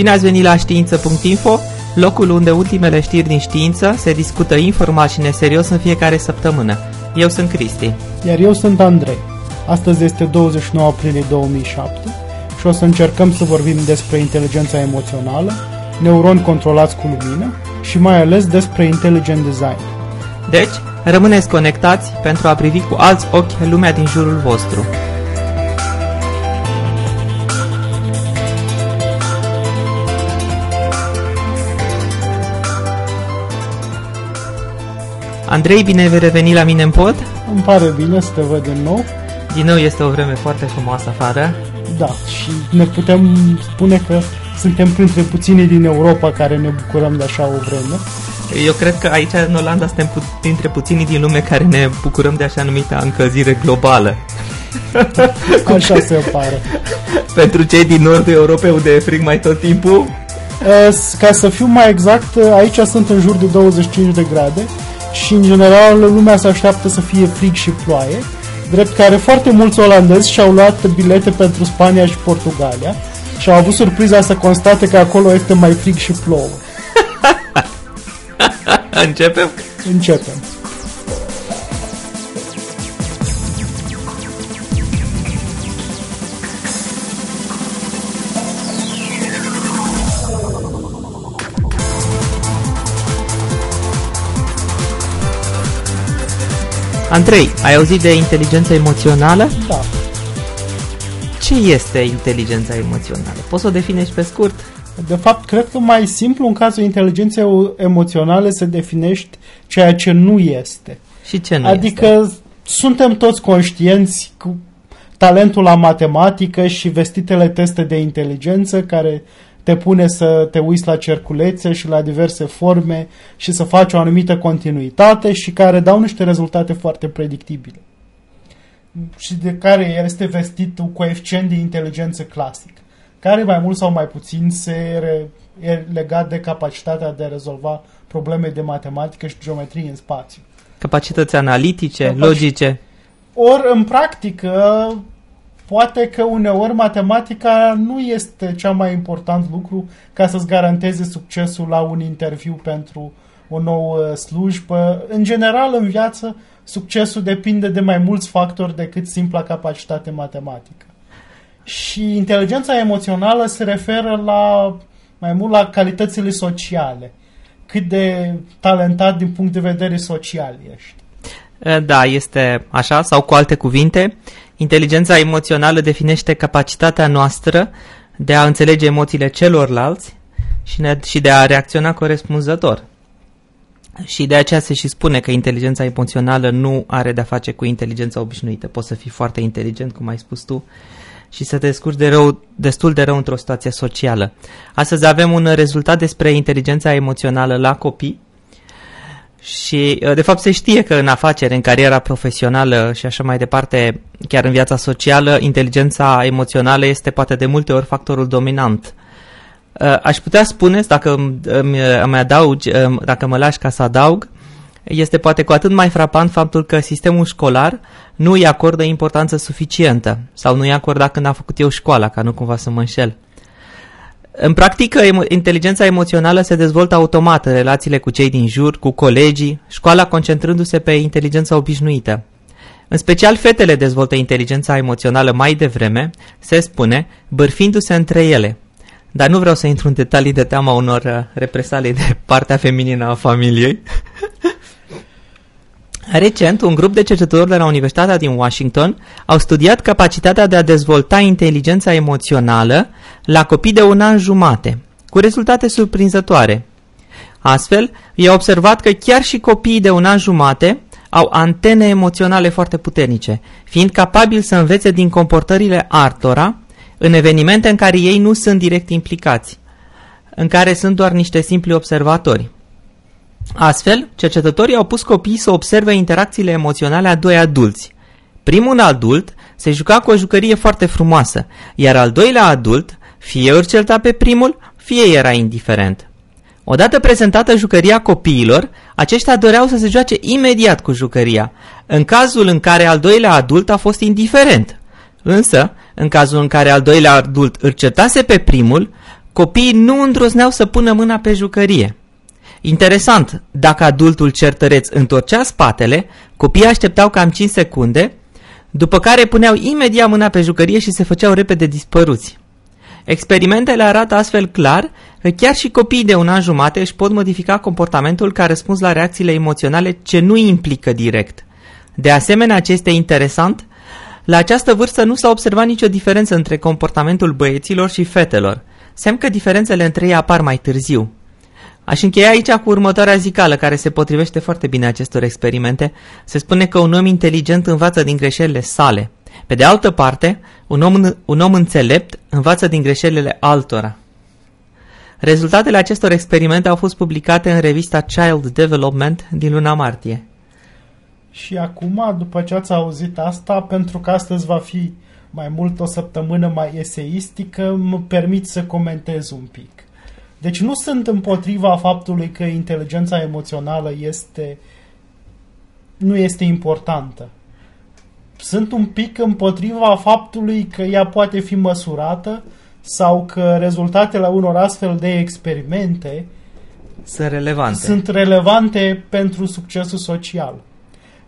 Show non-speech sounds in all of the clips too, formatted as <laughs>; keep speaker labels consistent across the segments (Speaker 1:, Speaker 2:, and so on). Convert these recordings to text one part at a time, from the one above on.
Speaker 1: Bine ați venit la știință.info, locul unde ultimele știri din știință se discută informat și neserios în fiecare săptămână. Eu sunt Cristi.
Speaker 2: Iar eu sunt Andrei. Astăzi este 29 aprilie 2007 și o să încercăm să vorbim despre inteligența emoțională, neuroni controlați cu lumină și mai ales despre intelligent design.
Speaker 1: Deci, rămâneți conectați pentru a privi cu alți ochi lumea din jurul vostru. Andrei, bine vei reveni la mine în pod?
Speaker 2: Îmi pare bine să te văd din nou.
Speaker 1: Din nou este o vreme foarte frumoasă afară.
Speaker 2: Da, și ne putem spune că suntem printre puținii din Europa care ne bucurăm de așa o vreme.
Speaker 1: Eu cred că aici în Olanda suntem pu- printre puținii din lume care ne bucurăm de așa numită încălzire globală. <laughs>
Speaker 2: Așa se pare.
Speaker 1: Pentru cei din nordul Europei unde e frig mai tot timpul,
Speaker 2: Uh, Ca să fiu mai exact, uh, aici sunt în jur de 25 de grade și în general lumea se așteaptă să fie frig și ploaie, drept care foarte mulți olandezi și-au luat bilete pentru Spania și Portugalia și au avut surpriza să constate că acolo este mai frig și plouă. <laughs>
Speaker 1: începem?
Speaker 2: Începem.
Speaker 1: Andrei, ai auzit de inteligența emoțională?
Speaker 2: Da.
Speaker 1: Ce este inteligența emoțională? Poți să o definești pe scurt?
Speaker 2: De fapt, cred că mai simplu în cazul inteligenței emoționale se definește ceea ce nu este.
Speaker 1: Și ce nu
Speaker 2: adică
Speaker 1: este?
Speaker 2: suntem toți conștienți cu talentul la matematică și vestitele teste de inteligență care te pune să te uiți la cerculețe și la diverse forme și să faci o anumită continuitate și care dau niște rezultate foarte predictibile. Și de care este vestit un coeficient de inteligență clasic, care mai mult sau mai puțin se re, e legat de capacitatea de a rezolva probleme de matematică și geometrie în spațiu.
Speaker 1: Capacități analitice,
Speaker 2: Capaci-
Speaker 1: logice.
Speaker 2: Ori, în practică, poate că uneori matematica nu este cea mai important lucru ca să-ți garanteze succesul la un interviu pentru o nouă slujbă. În general, în viață, succesul depinde de mai mulți factori decât simpla capacitate matematică. Și inteligența emoțională se referă la mai mult la calitățile sociale. Cât de talentat din punct de vedere social ești.
Speaker 1: Da, este așa, sau cu alte cuvinte, inteligența emoțională definește capacitatea noastră de a înțelege emoțiile celorlalți și, ne, și de a reacționa corespunzător. Și de aceea se și spune că inteligența emoțională nu are de-a face cu inteligența obișnuită. Poți să fii foarte inteligent, cum ai spus tu, și să te descurci de rău, destul de rău într-o situație socială. Astăzi avem un rezultat despre inteligența emoțională la copii și de fapt se știe că în afaceri, în cariera profesională și așa mai departe, chiar în viața socială, inteligența emoțională este poate de multe ori factorul dominant. Aș putea spune, dacă îmi, îmi adaugi, dacă mă lași ca să adaug, este poate cu atât mai frapant faptul că sistemul școlar nu îi acordă importanță suficientă sau nu îi acorda când am făcut eu școala, ca nu cumva să mă înșel. În practică, emo- inteligența emoțională se dezvoltă automat în relațiile cu cei din jur, cu colegii, școala concentrându-se pe inteligența obișnuită. În special, fetele dezvoltă inteligența emoțională mai devreme, se spune, bârfindu-se între ele. Dar nu vreau să intru în detalii de teama unor uh, represalii de partea feminină a familiei. <laughs> Recent, un grup de cercetători de la Universitatea din Washington au studiat capacitatea de a dezvolta inteligența emoțională la copii de un an jumate, cu rezultate surprinzătoare. Astfel, i-a observat că chiar și copiii de un an jumate au antene emoționale foarte puternice, fiind capabili să învețe din comportările altora în evenimente în care ei nu sunt direct implicați, în care sunt doar niște simpli observatori. Astfel, cercetătorii au pus copiii să observe interacțiile emoționale a doi adulți. Primul adult se juca cu o jucărie foarte frumoasă, iar al doilea adult fie îl certa pe primul, fie era indiferent. Odată prezentată jucăria copiilor, aceștia doreau să se joace imediat cu jucăria, în cazul în care al doilea adult a fost indiferent. Însă, în cazul în care al doilea adult îl certase pe primul, copiii nu îndrozneau să pună mâna pe jucărie. Interesant, dacă adultul certăreț întorcea spatele, copiii așteptau cam 5 secunde, după care puneau imediat mâna pe jucărie și se făceau repede dispăruți. Experimentele arată astfel clar că chiar și copiii de un an jumate își pot modifica comportamentul ca răspuns la reacțiile emoționale ce nu implică direct. De asemenea, ce este interesant, la această vârstă nu s-a observat nicio diferență între comportamentul băieților și fetelor. Semn că diferențele între ei apar mai târziu. Aș încheia aici cu următoarea zicală, care se potrivește foarte bine acestor experimente. Se spune că un om inteligent învață din greșelile sale. Pe de altă parte, un om, un om înțelept învață din greșelile altora. Rezultatele acestor experimente au fost publicate în revista Child Development din luna martie.
Speaker 2: Și acum, după ce ați auzit asta, pentru că astăzi va fi mai mult o săptămână mai eseistică, mă permit să comentez un pic. Deci nu sunt împotriva faptului că inteligența emoțională este nu este importantă. Sunt un pic împotriva faptului că ea poate fi măsurată sau că rezultatele unor astfel de experimente
Speaker 1: sunt relevante.
Speaker 2: Sunt relevante pentru succesul social.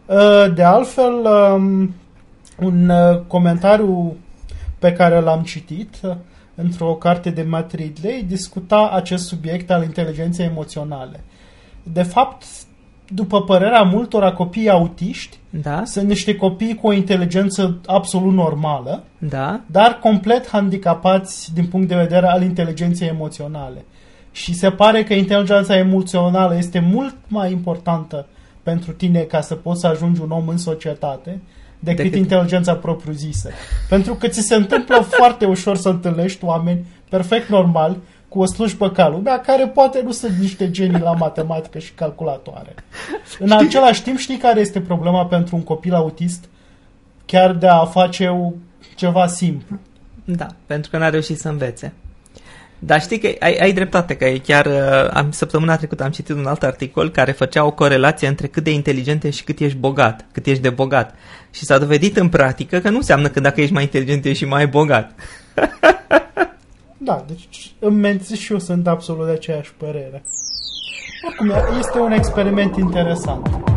Speaker 2: Uh, de altfel, um, un uh, comentariu pe care l-am citit uh, într-o carte de Matt Ridley discuta acest subiect al inteligenței emoționale. De fapt, după părerea multora copii autiști,
Speaker 1: da.
Speaker 2: sunt niște copii cu o inteligență absolut normală,
Speaker 1: da.
Speaker 2: dar complet handicapați din punct de vedere al inteligenței emoționale. Și se pare că inteligența emoțională este mult mai importantă pentru tine ca să poți să ajungi un om în societate decât, decât... inteligența propriu-zisă. Pentru că ți se întâmplă <laughs> foarte ușor să întâlnești oameni perfect normali cu o slujbă ca lumea, care poate nu sunt niște genii la matematică și calculatoare. În același timp, știi care este problema pentru un copil autist? Chiar de a face ceva simplu.
Speaker 1: Da, pentru că n-a reușit să învețe. Dar știi că ai, ai dreptate, că chiar uh, am, săptămâna trecută am citit un alt articol care făcea o corelație între cât de inteligent ești și cât ești bogat, cât ești de bogat. Și s-a dovedit în practică că nu înseamnă că dacă ești mai inteligent ești și mai bogat. <laughs>
Speaker 2: da, deci îmi menți și eu sunt absolut de aceeași părere. Oricum, este un experiment interesant.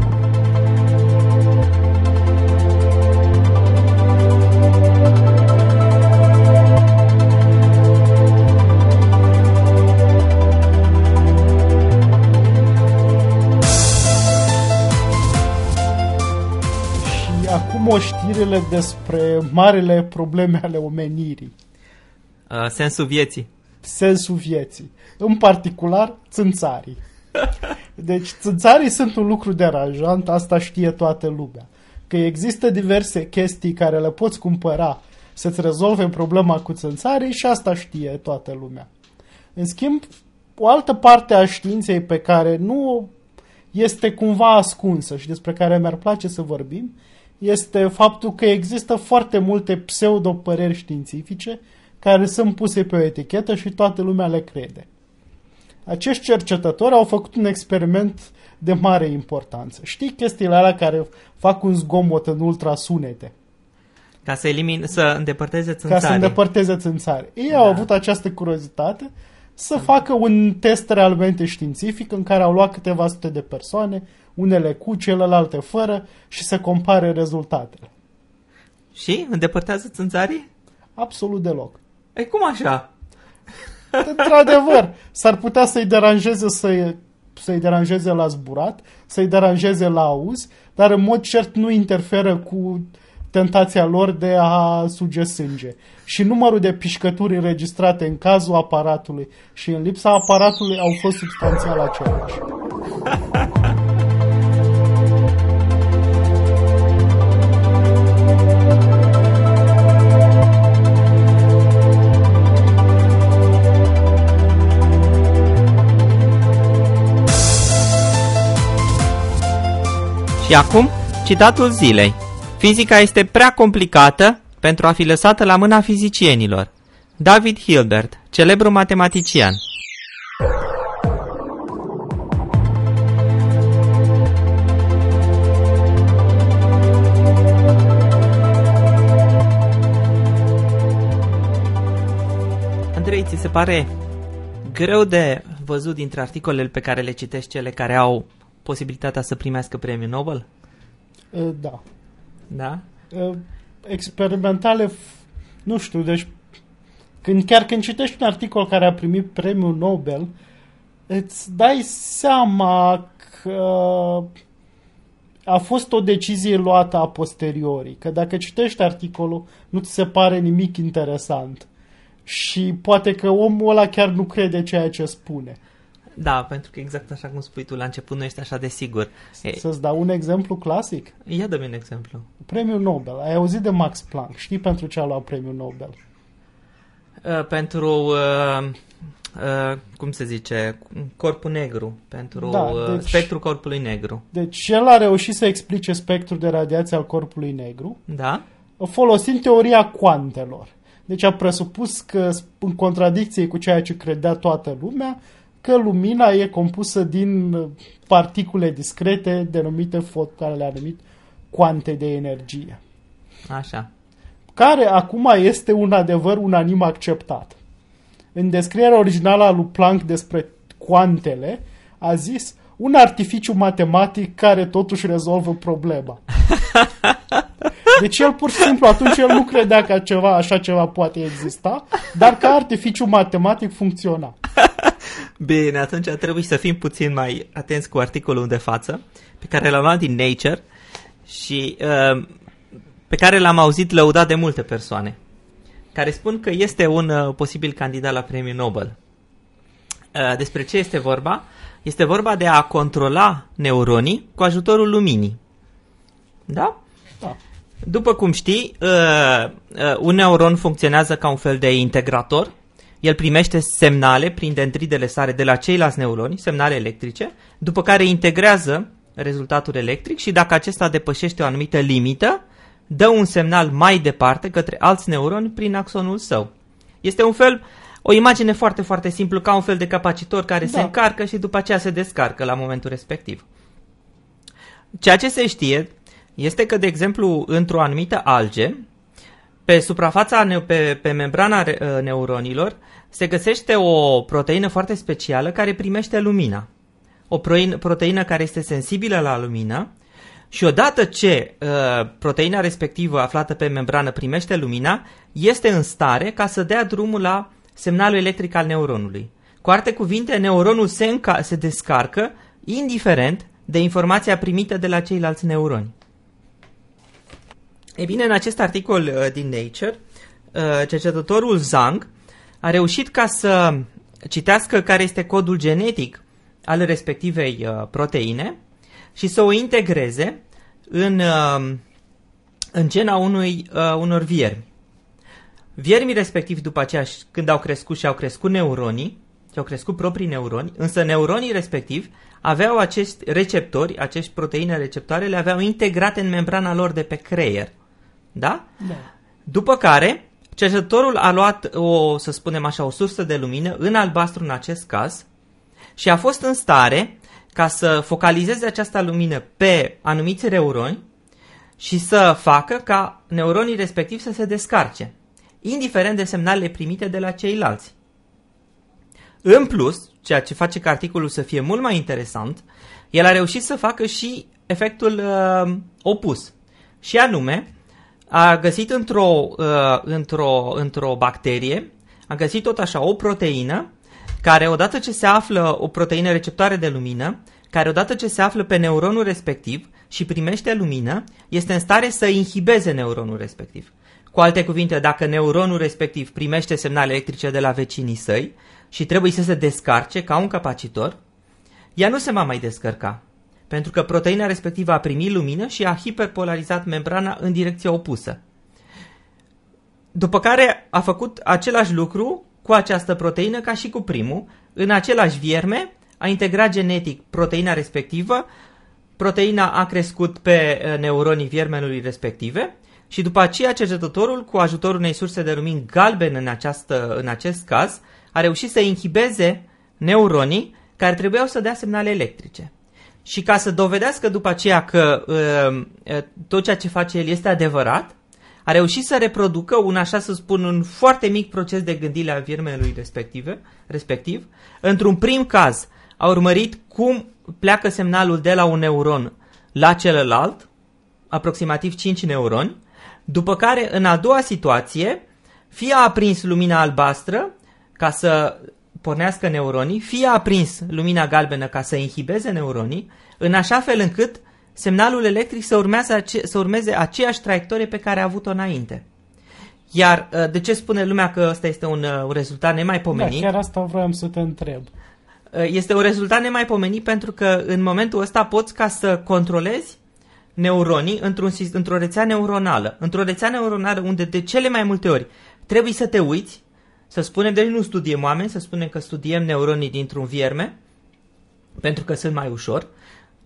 Speaker 2: O știrile despre marele probleme ale omenirii.
Speaker 1: Uh, sensul vieții.
Speaker 2: Sensul vieții. În particular, țânțarii. <laughs> Deci, țânțarii sunt un lucru deranjant, asta știe toată lumea. Că există diverse chestii care le poți cumpăra să-ți rezolve problema cu țânțarii și asta știe toată lumea. În schimb, o altă parte a științei pe care nu este cumva ascunsă și despre care mi-ar place să vorbim, este faptul că există foarte multe pseudo-păreri științifice care sunt puse pe o etichetă și toată lumea le crede. Acești cercetători au făcut un experiment de mare importanță. Știi chestiile alea care fac un zgomot în ultrasunete?
Speaker 1: Ca să elimin, să îndepărteze țânțarii.
Speaker 2: Ca să îndepărteze țânțarii. Ei da. au avut această curiozitate să facă un test realmente științific în care au luat câteva sute de persoane, unele cu, celelalte fără și să compare rezultatele.
Speaker 1: Și? Îndepărtează țânțarii?
Speaker 2: Absolut deloc.
Speaker 1: E cum așa?
Speaker 2: Într-adevăr, s-ar putea să-i deranjeze să să-i deranjeze la zburat, să-i deranjeze la auz, dar în mod cert nu interferă cu tentația lor de a suge sânge. Și numărul de pișcături înregistrate în cazul aparatului și în lipsa aparatului au fost substanțial același.
Speaker 1: Și acum, citatul zilei. Fizica este prea complicată pentru a fi lăsată la mâna fizicienilor. David Hilbert, celebru matematician. Andrei, ți se pare greu de văzut dintre articolele pe care le citești cele care au posibilitatea să primească premiul Nobel?
Speaker 2: Uh, Da.
Speaker 1: Da?
Speaker 2: Uh, Experimentale, f- nu știu, deci când, chiar când citești un articol care a primit premiul Nobel, îți dai seama că a fost o decizie luată a posteriori, că dacă citești articolul, nu ți se pare nimic interesant. Și poate că omul ăla chiar nu crede ceea ce spune.
Speaker 1: Da, pentru că exact așa cum spui tu la început, nu ești așa de sigur. E,
Speaker 2: Să-ți dau un exemplu clasic.
Speaker 1: ia dă-mi un exemplu.
Speaker 2: Premiul Nobel. Ai auzit de Max Planck. Știi pentru ce a luat premiul Nobel?
Speaker 1: Uh, pentru, uh, uh, cum se zice, corpul negru, pentru
Speaker 2: Da,
Speaker 1: uh,
Speaker 2: deci-
Speaker 1: spectrul corpului negru.
Speaker 2: Deci el a reușit să explice spectrul de radiație al corpului negru
Speaker 1: Da?
Speaker 2: folosind teoria cuantelor. Deci a presupus că, în contradicție cu ceea ce credea toată lumea, că lumina e compusă din uh, particule discrete denumite fot, care le-a numit cuante de energie.
Speaker 1: Așa.
Speaker 2: care acum este un adevăr unanim acceptat. În descrierea originală a lui Planck despre cuantele, a zis un artificiu matematic care totuși rezolvă problema. <laughs> Deci el pur și simplu atunci el nu credea că ceva, așa ceva poate exista, dar ca artificiu matematic funcționa.
Speaker 1: Bine, atunci trebuie să fim puțin mai atenți cu articolul de față, pe care l-am luat din Nature și uh, pe care l-am auzit lăudat de multe persoane, care spun că este un uh, posibil candidat la premiul Nobel. Uh, despre ce este vorba? Este vorba de a controla neuronii cu ajutorul luminii. Da?
Speaker 2: Da.
Speaker 1: După cum știi, uh, uh, un neuron funcționează ca un fel de integrator. El primește semnale prin dendridele sale de la ceilalți neuroni, semnale electrice, după care integrează rezultatul electric și dacă acesta depășește o anumită limită, dă un semnal mai departe către alți neuroni prin axonul său. Este un fel, o imagine foarte, foarte simplu, ca un fel de capacitor care se
Speaker 2: Da.
Speaker 1: încarcă și după aceea se descarcă la momentul respectiv. Ceea ce se știe este că, de exemplu, într-o anumită alge, pe suprafața, ne- pe, pe membrana re- uh, neuronilor, se găsește o proteină foarte specială care primește lumina. O proin- proteină care este sensibilă la lumină și odată ce uh, proteina respectivă aflată pe membrană primește lumina, este în stare ca să dea drumul la semnalul electric al neuronului. Cu alte cuvinte, neuronul se, înca- se descarcă indiferent de informația primită de la ceilalți neuroni. E bine, în acest articol uh, din Nature, uh, cercetătorul Zhang a reușit ca să citească care este codul genetic al respectivei uh, proteine și să o integreze în, uh, în gena unui, uh, unor viermi. Viermii respectiv după aceea, și- când au crescut și au crescut neuronii, și au crescut proprii neuroni, însă neuronii respectiv aveau acești receptori, acești proteine receptoare, le aveau integrate în membrana lor de pe creier. Da?
Speaker 2: Da.
Speaker 1: După care, cercetătorul a luat o, să spunem așa, o sursă de lumină, în albastru în acest caz, și a fost în stare ca să focalizeze această lumină pe anumiți neuroni și să facă ca neuronii respectivi să se descarce, indiferent de semnalele primite de la ceilalți. În plus, ceea ce face ca articolul să fie mult mai interesant, el a reușit să facă și efectul uh, opus. Și anume, a găsit într-o, uh, într-o, într-o bacterie, a găsit tot așa o proteină, care odată ce se află, o proteină receptoare de lumină, care odată ce se află pe neuronul respectiv și primește lumină, este în stare să inhibeze neuronul respectiv. Cu alte cuvinte, dacă neuronul respectiv primește semnale electrice de la vecinii săi și trebuie să se descarce ca un capacitor, ea nu se va mai descărca, pentru că proteina respectivă a primit lumină și a hiperpolarizat membrana în direcția opusă. După care a făcut același lucru cu această proteină ca și cu primul, în același vierme, a integrat genetic proteina respectivă, proteina a crescut pe eh, neuronii viermenului respective și după aceea cercetătorul, cu ajutorul unei surse de lumini galben în, această, în acest caz, a reușit să inhibeze neuronii care trebuiau să dea semnale electrice. Și ca să dovedească după aceea că uh, uh, tot ceea ce face el este adevărat, a reușit să reproducă un, așa să spun, un foarte mic proces de gândire a viermelui respective, respectiv. Într-un prim caz, a urmărit cum pleacă semnalul de la un neuron la celălalt, aproximativ 5 neuroni, după care, în a doua situație, fie a aprins lumina albastră ca să pornească neuronii, fie a aprins lumina galbenă ca să inhibeze neuronii, în așa fel încât semnalul electric să, urmează, să urmeze aceeași traiectorie pe care a avut-o înainte. Iar uh, de ce spune lumea că ăsta este un, uh, un rezultat nemaipomenit?
Speaker 2: Da, chiar asta vreau să te întreb.
Speaker 1: Uh, este un rezultat nemaipomenit pentru că în momentul ăsta poți ca să controlezi neuronii într-un, într-o rețea neuronală. Într-o rețea neuronală unde de cele mai multe ori trebuie să te uiți, să spunem, deci nu studiem oameni, să spunem că studiem neuronii dintr-un vierme, pentru că sunt mai ușor,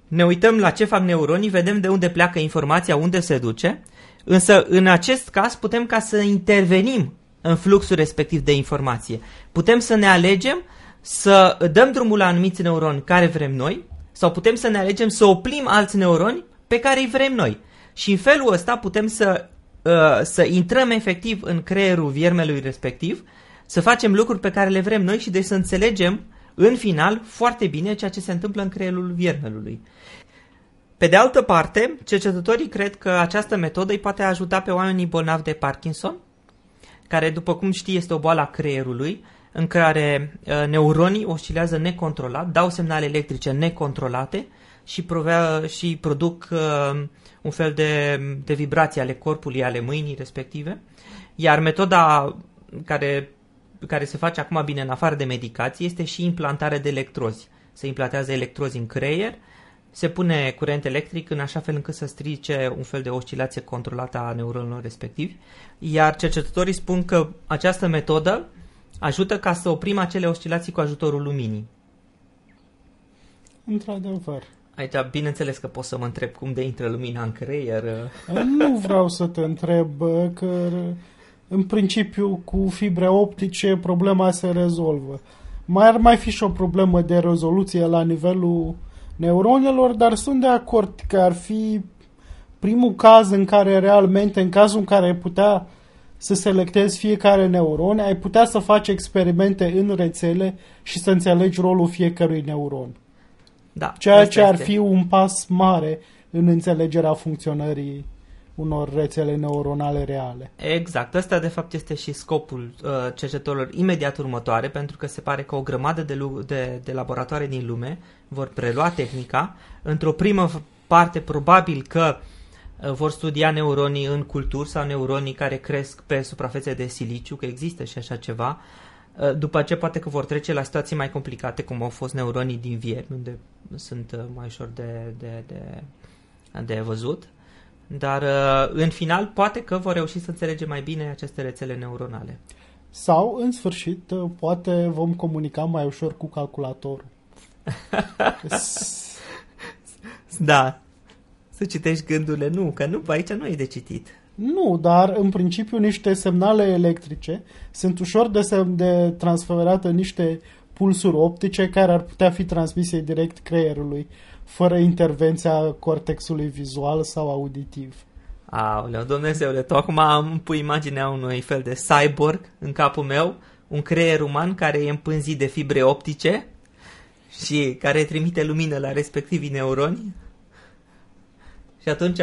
Speaker 1: ne uităm la ce fac neuronii, vedem de unde pleacă informația, unde se duce, însă în acest caz putem ca să intervenim în fluxul respectiv de informație. Putem să ne alegem să dăm drumul la anumiți neuroni care vrem noi sau putem să ne alegem să oprim alți neuroni pe care îi vrem noi. Și în felul ăsta putem să, uh, să intrăm efectiv în creierul viermelui respectiv, să facem lucruri pe care le vrem noi și de să înțelegem în final foarte bine ceea ce se întâmplă în creierul viermelului. Pe de altă parte, cercetătorii cred că această metodă îi poate ajuta pe oamenii bolnavi de Parkinson, care, după cum știi, este o boală a creierului, în care uh, neuronii oscilează necontrolat, dau semnale electrice necontrolate și, provea, și produc uh, un fel de, de vibrații ale corpului, ale mâinii respective. Iar metoda care, care se face acum bine în afară de medicație este și implantare de electrozi. Se implantează electrozi în creier, se pune curent electric în așa fel încât să strice un fel de oscilație controlată a neuronilor respectivi, iar cercetătorii spun că această metodă ajută ca să oprim acele oscilații cu ajutorul luminii.
Speaker 2: Într-adevăr.
Speaker 1: Aici, bineînțeles că pot să mă întreb cum de intră lumina în creier.
Speaker 2: Nu vreau să te întreb că în principiu cu fibre optice problema se rezolvă. Mai ar mai fi și o problemă de rezoluție la nivelul neuronelor, dar sunt de acord că ar fi primul caz în care realmente, în cazul în care ai putea să selectezi fiecare neuron, ai putea să faci experimente în rețele și să înțelegi rolul fiecărui neuron.
Speaker 1: Da,
Speaker 2: Ceea ce ar este. fi un pas mare în înțelegerea funcționării unor rețele neuronale reale.
Speaker 1: Exact. Ăsta de fapt este și scopul uh, cercetătorilor imediat următoare, pentru că se pare că o grămadă de, de, de laboratoare din lume vor prelua tehnica. Într-o primă parte probabil că uh, vor studia neuronii în culturi sau neuronii care cresc pe suprafețe de siliciu, că există și așa ceva. Uh, după ce poate că vor trece la situații mai complicate, cum au fost neuronii din vier, unde sunt uh, mai ușor de, de, de, de văzut. Dar uh, în final poate că vor reuși să înțelege mai bine aceste rețele neuronale.
Speaker 2: Sau, în sfârșit, uh, poate vom comunica mai ușor cu calculatorul. <laughs>
Speaker 1: da. Să citești gândurile. Nu, că nu, aici nu e de citit.
Speaker 2: Nu, dar în principiu niște semnale electrice sunt ușor de, sem- de transferat în niște pulsuri optice care ar putea fi transmise direct creierului fără intervenția cortexului vizual sau auditiv.
Speaker 1: Aoleu, Dumnezeule, tu acum îmi pui imaginea unui fel de cyborg în capul meu, un creier uman care e împânzit de fibre optice și care trimite lumină la respectivii neuroni. Și atunci,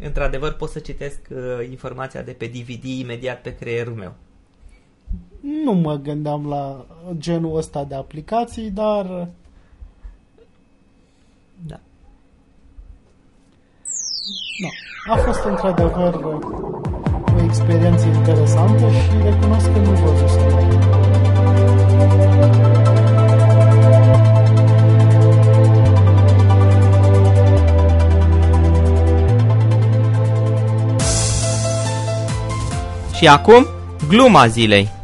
Speaker 1: într-adevăr, pot să citesc uh, informația de pe DVD imediat pe creierul meu.
Speaker 2: Nu mă gândeam la genul ăsta de aplicații, dar
Speaker 1: da.
Speaker 2: Da. A fost într-adevăr o experiență interesantă și recunosc că nu văzusem.
Speaker 1: Și acum, gluma zilei.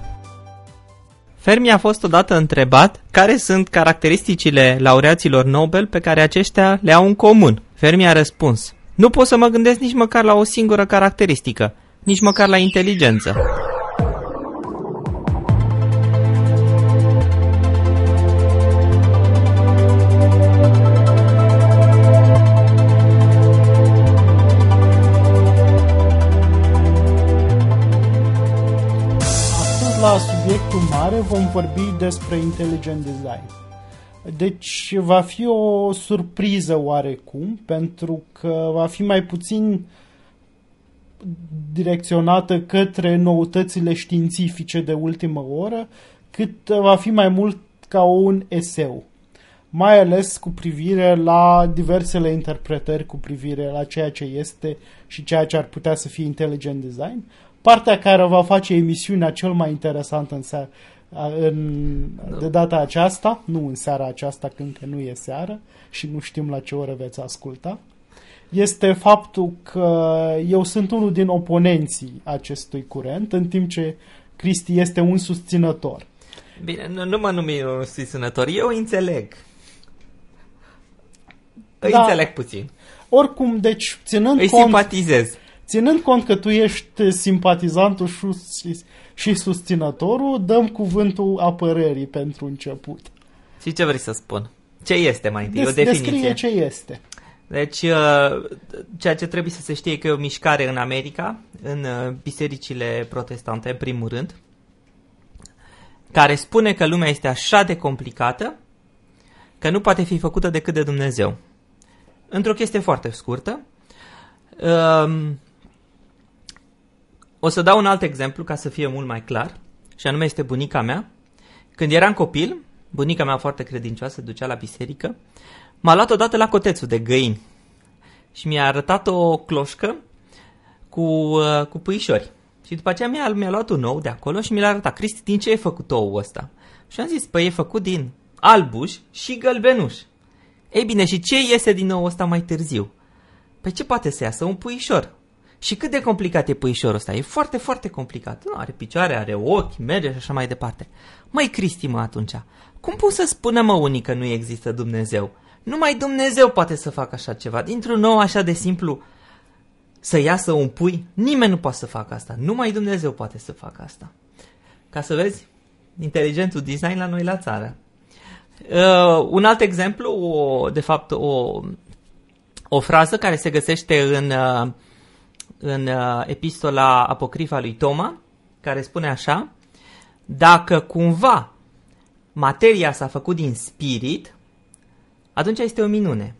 Speaker 1: Fermi a fost odată întrebat care sunt caracteristicile laureaților Nobel pe care aceștia le au în comun. Fermi a răspuns, nu pot să mă gândesc nici măcar la o singură caracteristică, nici măcar la inteligență.
Speaker 2: Subiectul mare vom vorbi despre intelligent design. Deci va fi o surpriză oarecum, pentru că va fi mai puțin direcționată către noutățile științifice de ultimă oră, cât va fi mai mult ca un eseu. Mai ales cu privire la diversele interpretări cu privire la ceea ce este și ceea ce ar putea să fie intelligent design. Partea care va face emisiunea cel mai interesantă în seara, în, de data aceasta, nu în seara aceasta când că nu e seară și nu știm la ce oră veți asculta, este faptul că eu sunt unul din oponenții acestui curent, în timp ce Cristi este un susținător.
Speaker 1: Bine, nu, nu mă numi un susținător, eu înțeleg. Îi da. înțeleg puțin.
Speaker 2: Oricum, deci, ținând
Speaker 1: Îi
Speaker 2: cont...
Speaker 1: simpatizez.
Speaker 2: Ținând cont că tu ești simpatizantul și, și susținătorul, dăm cuvântul apărării pentru început.
Speaker 1: Și ce vrei să spun? Ce este mai întâi?
Speaker 2: Des,
Speaker 1: o definiție.
Speaker 2: Descrie ce este.
Speaker 1: Deci, uh, ceea ce trebuie să se știe e că e o mișcare în America, în uh, bisericile protestante, în primul rând, care spune că lumea este așa de complicată că nu poate fi făcută decât de Dumnezeu. Într-o chestie foarte scurtă, um, o să dau un alt exemplu ca să fie mult mai clar, și anume este bunica mea. Când eram copil, bunica mea foarte credincioasă, ducea la biserică, m-a luat odată la cotețul de găini și mi-a arătat o cloșcă cu, uh, cu puișori. Și după aceea mi-a, mi-a luat un nou de acolo și mi l-a arătat. Cristi, din ce e făcut ouul ăsta? Și am zis, păi e făcut din albuș și gălbenuș. Ei bine, și ce iese din nou ăsta mai târziu? Păi ce poate să iasă? Un puișor. Și cât de complicat e puișorul ăsta? E foarte, foarte complicat. Nu, are picioare, are ochi, merge și așa mai departe. Măi, Cristi, mă, atunci, cum pot să spună mă unii că nu există Dumnezeu? Numai Dumnezeu poate să facă așa ceva. Dintr-un nou așa de simplu să iasă un pui, nimeni nu poate să facă asta. Numai Dumnezeu poate să facă asta. Ca să vezi, inteligentul design la noi la țară. Uh, un alt exemplu, o, de fapt, o, o frază care se găsește în, uh, în uh, epistola apocrifa lui Toma, care spune așa, dacă cumva materia s-a făcut din spirit, atunci este o minune.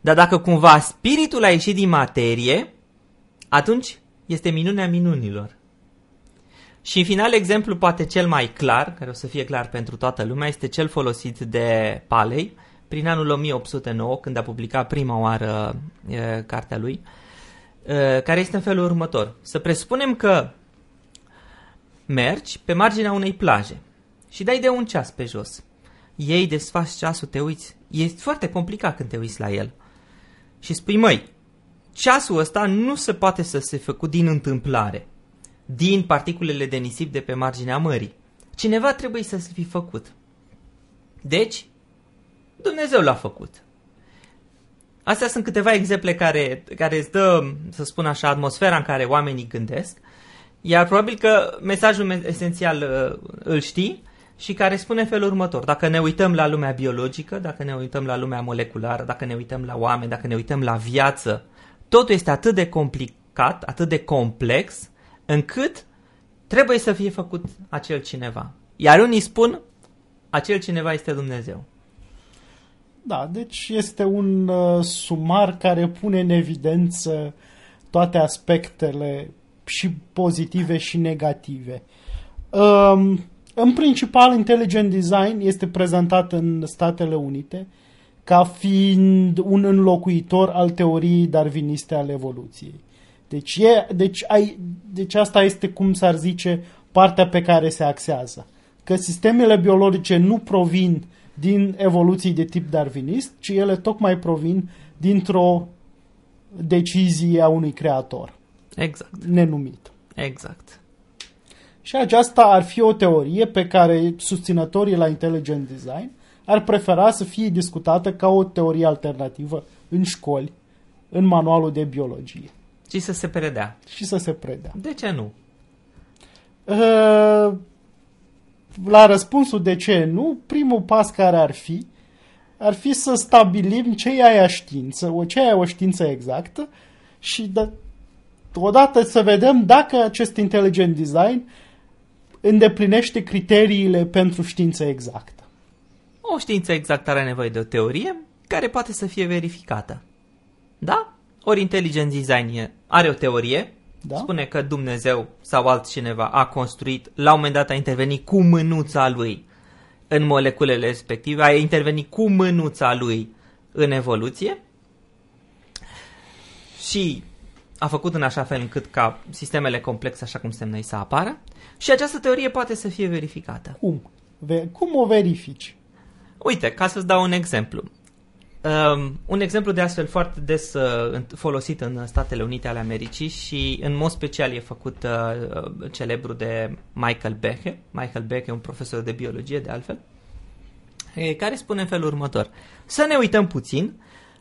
Speaker 1: Dar dacă cumva spiritul a ieșit din materie, atunci este minunea minunilor. Și în final, exemplu poate cel mai clar, care o să fie clar pentru toată lumea, este cel folosit de Paley prin anul 1809, când a publicat prima oară e, cartea lui, e, care este în felul următor. Să presupunem că mergi pe marginea unei plaje și dai de un ceas pe jos. Ei desfaci ceasul, te uiți. E foarte complicat când te uiți la el. Și spui, măi, ceasul ăsta nu se poate să se făcut din întâmplare, din particulele de nisip de pe marginea mării. Cineva trebuie să se fi făcut. Deci, Dumnezeu l-a făcut. Astea sunt câteva exemple care, care îți dă, să spun așa, atmosfera în care oamenii gândesc, iar probabil că mesajul esențial uh, îl știi și care spune în felul următor. Dacă ne uităm la lumea biologică, dacă ne uităm la lumea moleculară, dacă ne uităm la oameni, dacă ne uităm la viață, totul este atât de complicat, atât de complex, încât trebuie să fie făcut acel cineva. Iar unii spun, acel cineva este Dumnezeu.
Speaker 2: Da, deci este un uh, sumar care pune în evidență toate aspectele și pozitive și negative. Um, în principal, Intelligent Design este prezentat în Statele Unite ca fiind un înlocuitor al teoriei darwiniste ale evoluției. Deci, e, deci, ai, deci asta este, cum s-ar zice, partea pe care se axează. Că sistemele biologice nu provin din evoluții de tip darwinist, ci ele tocmai provin dintr-o decizie a unui creator.
Speaker 1: Exact.
Speaker 2: Nenumit.
Speaker 1: Exact.
Speaker 2: Și aceasta ar fi o teorie pe care susținătorii la Intelligent Design ar prefera să fie discutată ca o teorie alternativă în școli, în manualul de biologie.
Speaker 1: Și să se predea.
Speaker 2: Și să se predea.
Speaker 1: De ce nu?
Speaker 2: Uh, la răspunsul de ce nu, primul pas care ar fi, ar fi să stabilim ce e aia știință, o ce e o știință exactă și de, odată să vedem dacă acest intelligent design îndeplinește criteriile pentru știință exactă.
Speaker 1: O știință exactă are nevoie de o teorie care poate să fie verificată. Da? Ori intelligent design are o teorie, da? spune că Dumnezeu sau altcineva a construit, la un moment dat a intervenit cu mânuța lui în moleculele respective, a intervenit cu mânuța lui în evoluție și a făcut în așa fel încât ca sistemele complexe, așa cum suntem noi, să apară și această teorie poate să fie verificată.
Speaker 2: Cum? Cum o verifici?
Speaker 1: Uite, ca să-ți dau un exemplu. Um, un exemplu de astfel foarte des uh, folosit în Statele Unite ale Americii și în mod special e făcut uh, uh celebru de Michael Behe. Michael Behe e un profesor de biologie de altfel, care spune în felul următor. Să ne uităm puțin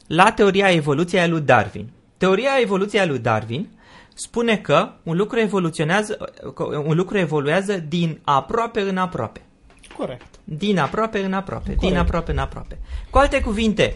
Speaker 1: la teoria evoluției a lui Darwin. Teoria evoluției a lui Darwin spune că un lucru evoluționează, un lucru evoluează din aproape în aproape.
Speaker 2: Corect.
Speaker 1: Din aproape în aproape, Corect. din aproape în aproape. Cu alte cuvinte,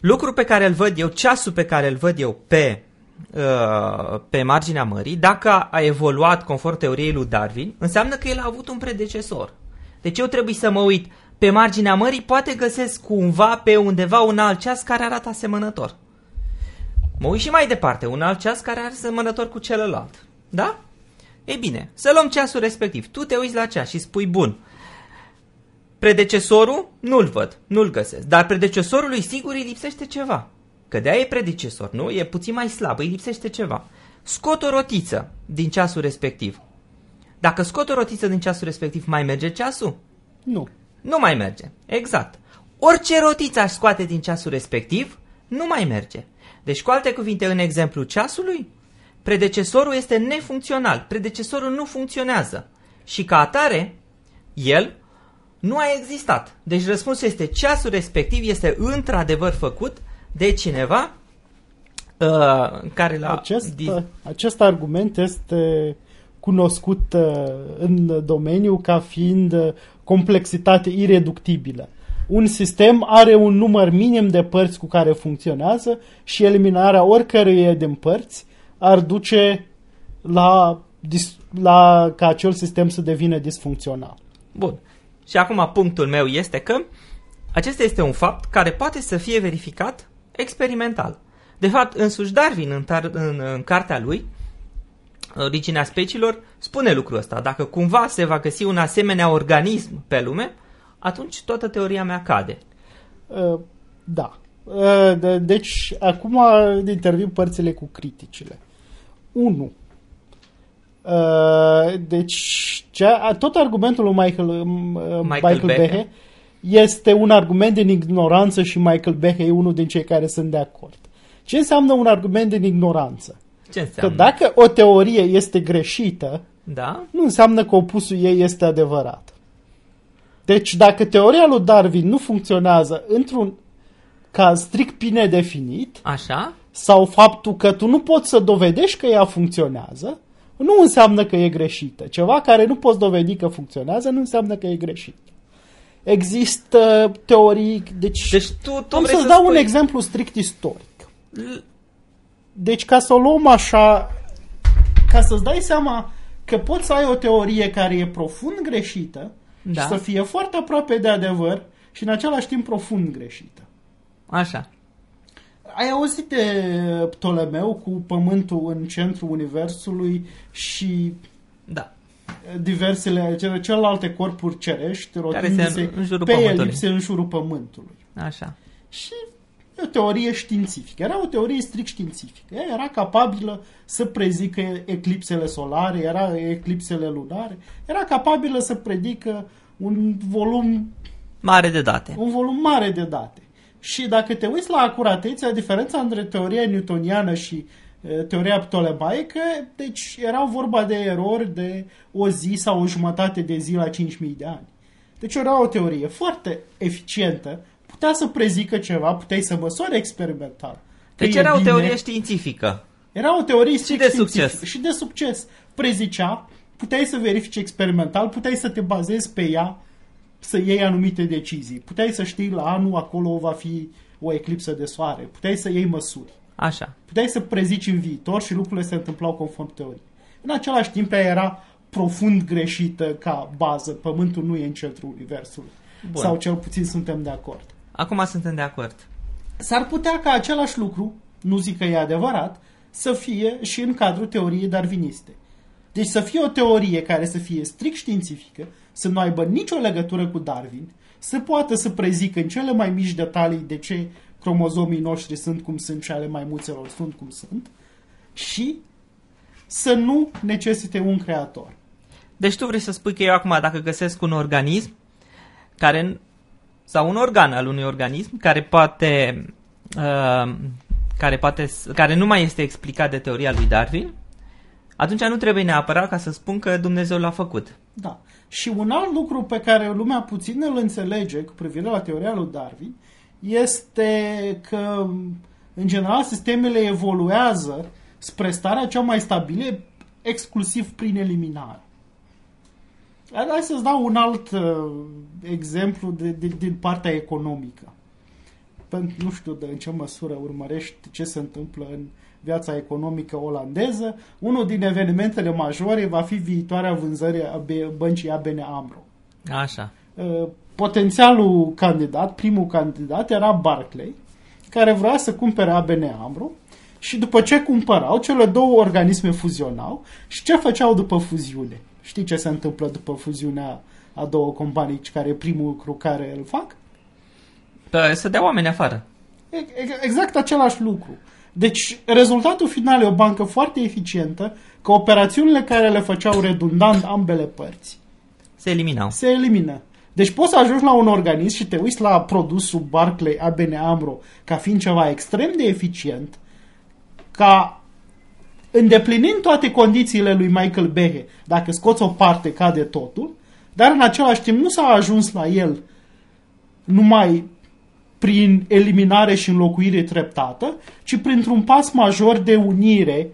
Speaker 1: lucrul pe care îl văd eu, ceasul pe care îl văd eu pe, uh, pe marginea mării, dacă a evoluat conform teoriei lui Darwin, înseamnă că el a avut un predecesor. Deci eu trebuie să mă uit pe marginea mării, poate găsesc cumva pe undeva un alt ceas care arată asemănător. Mă uit și mai departe, un alt ceas care are asemănător cu celălalt. Da? Ei bine, să luăm ceasul respectiv. Tu te uiți la ceas și spui, bun, predecesorul nu-l văd, nu-l găsesc, dar predecesorului sigur îi lipsește ceva. Că de-aia e predecesor, nu? E puțin mai slab, îi lipsește ceva. Scot o rotiță din ceasul respectiv. Dacă scot o rotiță din ceasul respectiv, mai merge ceasul?
Speaker 2: Nu.
Speaker 1: Nu mai merge. Exact. Orice rotiță aș scoate din ceasul respectiv, nu mai merge. Deci, cu alte cuvinte, în exemplu ceasului, predecesorul este nefuncțional. Predecesorul nu funcționează. Și ca atare, el nu a existat. Deci răspunsul este ceasul respectiv este într-adevăr făcut de cineva uh, care l-a...
Speaker 2: Acest, acest argument este cunoscut uh, în domeniu ca fiind uh, complexitate ireductibilă. Un sistem are un număr minim de părți cu care funcționează și eliminarea oricăruia din părți ar duce la, la ca acel sistem să devină disfuncțional.
Speaker 1: Bun. Și acum punctul meu este că acesta este un fapt care poate să fie verificat experimental. De fapt, însuși Darwin, în, tar- în, în cartea lui, Originea speciilor, spune lucrul ăsta. Dacă cumva se va găsi un asemenea organism pe lume, atunci toată teoria mea cade.
Speaker 2: Uh, da. Uh, de, deci, acum interviu părțile cu criticile. 1. Uh, deci, cea, tot argumentul lui Michael, uh, Michael, Michael Behe, Behe este un argument din ignoranță și Michael Behe e unul din cei care sunt de acord. Ce înseamnă un argument din ignoranță?
Speaker 1: Ce înseamnă?
Speaker 2: Că dacă o teorie este greșită,
Speaker 1: da?
Speaker 2: nu înseamnă că opusul ei este adevărat. Deci dacă teoria lui Darwin nu funcționează într-un caz strict bine definit,
Speaker 1: Așa?
Speaker 2: Sau faptul că tu nu poți să dovedești că ea funcționează, nu înseamnă că e greșită. Ceva care nu poți dovedi că funcționează nu înseamnă că e greșit. Există teorii... Deci,
Speaker 1: deci tu, tu
Speaker 2: am să-ți dau spui... un exemplu strict istoric. Deci ca să o luăm așa, ca să-ți dai seama că poți să ai o teorie care e profund greșită da. și să fie foarte aproape de adevăr și în același timp profund greșită.
Speaker 1: Așa.
Speaker 2: Ai auzit de Ptolemeu cu pământul în centrul universului și
Speaker 1: da.
Speaker 2: diversele celelalte corpuri cerești rotindu-se pe elipse în jurul pământului.
Speaker 1: Așa.
Speaker 2: Și E o teorie științifică. Era o teorie strict științifică. Ea era capabilă să prezică eclipsele solare, era eclipsele lunare, era capabilă să predică un volum
Speaker 1: mare de date.
Speaker 2: Un volum mare de date. Și dacă te uiți la acuratețea, diferența între teoria newtoniană și teoria ptolemaică, deci era vorba de erori de o zi sau o jumătate de zi la 5.000 de ani. Deci era o teorie foarte eficientă, putea să prezică ceva, puteai să măsoare experimental.
Speaker 1: Deci era bine. o teorie științifică.
Speaker 2: Era o teorie
Speaker 1: și de succes.
Speaker 2: Și de succes. Prezicea, puteai să verifici experimental, puteai să te bazezi pe ea să iei anumite decizii. Puteai să știi la anul acolo va fi o eclipsă de soare. Puteai să iei măsuri.
Speaker 1: Așa.
Speaker 2: Puteai să prezici în viitor și lucrurile se întâmplau conform teoriei. În același timp, ea era profund greșită ca bază. Pământul nu e în centrul Universului.
Speaker 1: Bun.
Speaker 2: Sau cel puțin suntem de acord.
Speaker 1: Acum suntem de acord.
Speaker 2: S-ar putea ca același lucru, nu zic că e adevărat, să fie și în cadrul teoriei darwiniste. Deci să fie o teorie care să fie strict științifică, să nu aibă nicio legătură cu Darwin, să poată să prezică în cele mai mici detalii de ce cromozomii noștri sunt cum sunt și ale maimuțelor sunt cum sunt și să nu necesite un creator.
Speaker 1: Deci tu vrei să spui că eu acum, dacă găsesc un organism care, sau un organ al unui organism care poate, uh, care poate, care nu mai este explicat de teoria lui Darwin, atunci nu trebuie neapărat ca să spun că Dumnezeu l-a făcut.
Speaker 2: Da. Și un alt lucru pe care lumea puțin îl înțelege cu privire la teoria lui Darwin este că, în general, sistemele evoluează spre starea cea mai stabilă exclusiv prin eliminare. Hai să-ți dau un alt uh, exemplu de, de, din partea economică. Pentru, nu știu de în ce măsură urmărești ce se întâmplă în viața economică olandeză. Unul din evenimentele majore va fi viitoarea vânzare a băncii ABN AMRO.
Speaker 1: Așa.
Speaker 2: Uh, potențialul candidat, primul candidat, era Barclay, care vrea să cumpere ABN AMRO și după ce cumpărau, cele două organisme fuzionau și ce făceau după fuziune? Știi ce se întâmplă după fuziunea a două companii, care e primul lucru care îl fac?
Speaker 1: Da, să dea oameni afară.
Speaker 2: Exact același lucru. Deci, rezultatul final e o bancă foarte eficientă, că operațiunile care le făceau redundant ambele părți
Speaker 1: se eliminau.
Speaker 2: Se elimină. Deci poți să ajungi la un organism și te uiți la produsul Barclay ABN AMRO ca fiind ceva extrem de eficient, ca îndeplinind toate condițiile lui Michael Behe, dacă scoți o parte, cade totul, dar în același timp nu s-a ajuns la el numai prin eliminare și înlocuire treptată, ci printr-un pas major de unire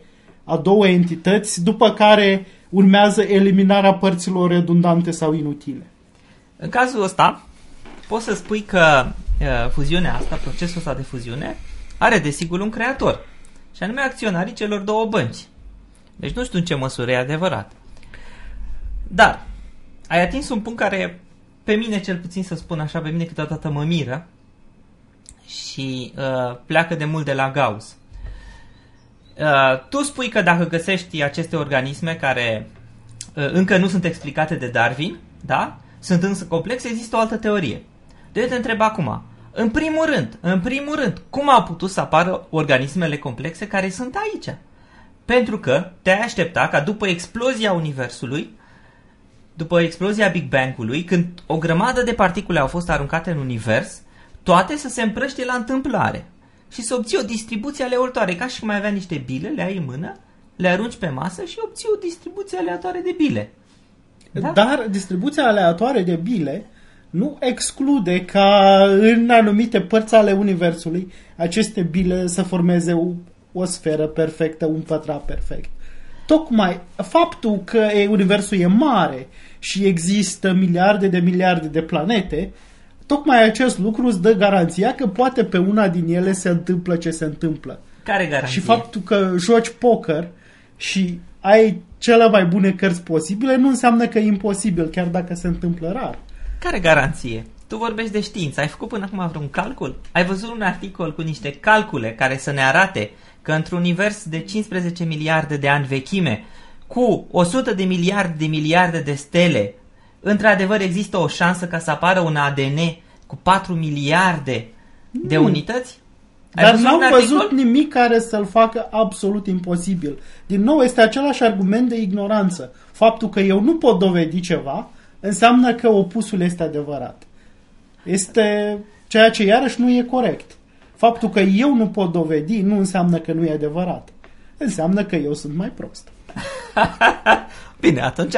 Speaker 2: a două entități, după care urmează eliminarea părților redundante sau inutile.
Speaker 1: În cazul ăsta, poți să spui că uh, fuziunea asta, procesul ăsta de fuziune, are desigur un creator, și anume acționarii celor două bănci. Deci nu știu în ce măsură e adevărat. Dar, ai atins un punct care pe mine cel puțin să spun așa, pe mine câteodată mă miră și uh, pleacă de mult de la Gauss. Uh, tu spui că dacă găsești aceste organisme care uh, încă nu sunt explicate de Darwin, da? sunt însă complexe, există o altă teorie. De te întreb acum, în primul rând, în primul rând, cum au putut să apară organismele complexe care sunt aici? Pentru că te-ai aștepta ca după explozia Universului, după explozia Big Bang-ului, când o grămadă de particule au fost aruncate în Univers, toate să se împrăște la întâmplare și să obții o distribuție aleatoare, ca și cum ai avea niște bile, le ai în mână, le arunci pe masă și obții o distribuție aleatoare de bile.
Speaker 2: Da? Dar distribuția aleatoare de bile nu exclude ca în anumite părți ale Universului aceste bile să formeze o, o sferă perfectă, un pătrat perfect. Tocmai faptul că Universul e mare și există miliarde de miliarde de planete, tocmai acest lucru îți dă garanția că poate pe una din ele se întâmplă ce se întâmplă.
Speaker 1: Care garanție?
Speaker 2: Și faptul că joci poker și ai cele mai bune cărți posibile nu înseamnă că e imposibil, chiar dacă se întâmplă rar.
Speaker 1: Care garanție? Tu vorbești de știință. Ai făcut până acum vreun calcul? Ai văzut un articol cu niște calcule care să ne arate că într-un univers de 15 miliarde de ani vechime, cu 100 de miliarde de miliarde de stele, într-adevăr există o șansă ca să apară un ADN cu 4 miliarde de unități?
Speaker 2: Ai Dar n-am văzut nimic care să-l facă absolut imposibil. Din nou, este același argument de ignoranță. Faptul că eu nu pot dovedi ceva înseamnă că opusul este adevărat. Este ceea ce iarăși nu e corect. Faptul că eu nu pot dovedi nu înseamnă că nu e adevărat. Înseamnă că eu sunt mai prost. <laughs>
Speaker 1: Bine, atunci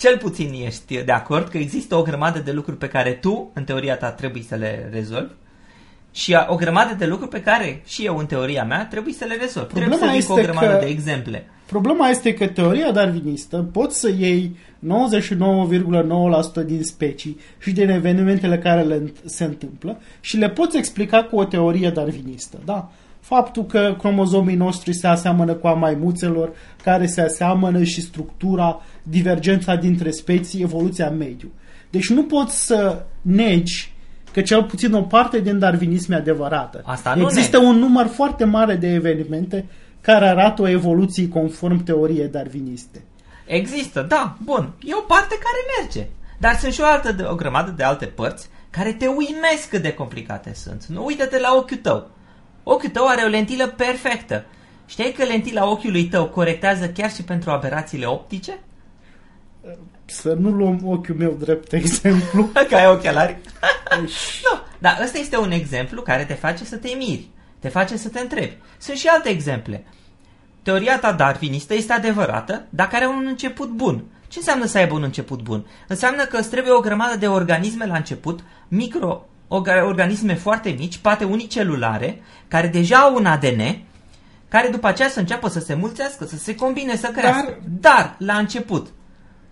Speaker 1: cel puțin ești de acord că există o grămadă de lucruri pe care tu, în teoria ta, trebuie să le rezolvi și o grămadă de lucruri pe care și eu, în teoria mea, trebuie să le rezolv. Problema trebuie să zic o grămadă că, de exemple.
Speaker 2: Problema este că teoria darwinistă poți să iei 99,9% din specii și din evenimentele care le, se întâmplă și le poți explica cu o teorie darwinistă. Da? Faptul că cromozomii noștri se aseamănă cu a maimuțelor, care se aseamănă și structura, divergența dintre specii, evoluția mediu. Deci nu poți să negi că cel puțin o parte din darwinism e adevărată.
Speaker 1: Asta nu
Speaker 2: Există un număr foarte mare de evenimente care arată o evoluție conform teoriei darwiniste.
Speaker 1: Există, da, bun. E o parte care merge. Dar sunt și o, altă, o grămadă de alte părți care te uimesc cât de complicate sunt. Nu uită-te la ochiul tău. Ochiul tău are o lentilă perfectă. Știi că lentila ochiului tău corectează chiar și pentru aberațiile optice?
Speaker 2: Să nu luăm ochiul meu drept exemplu. <laughs>
Speaker 1: că ai ochelari? <laughs> nu, dar ăsta este un exemplu care te face să te miri. Te face să te întrebi. Sunt și alte exemple. Teoria ta darwinistă este adevărată dacă are un început bun. Ce înseamnă să aibă un început bun? Înseamnă că îți trebuie o grămadă de organisme la început, micro organisme foarte mici, poate unicelulare, care deja au un ADN, care după aceea să înceapă să se mulțească, să se combine, să crească. Dar, Dar la început,